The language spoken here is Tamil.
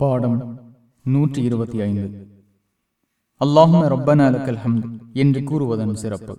பாடம் நூற்றி இருபத்தி ஐந்து. அல்லாஹும ரொப்பன அலக்கல் ஹம்த் என்று கூறுவதன் சிறப்பு.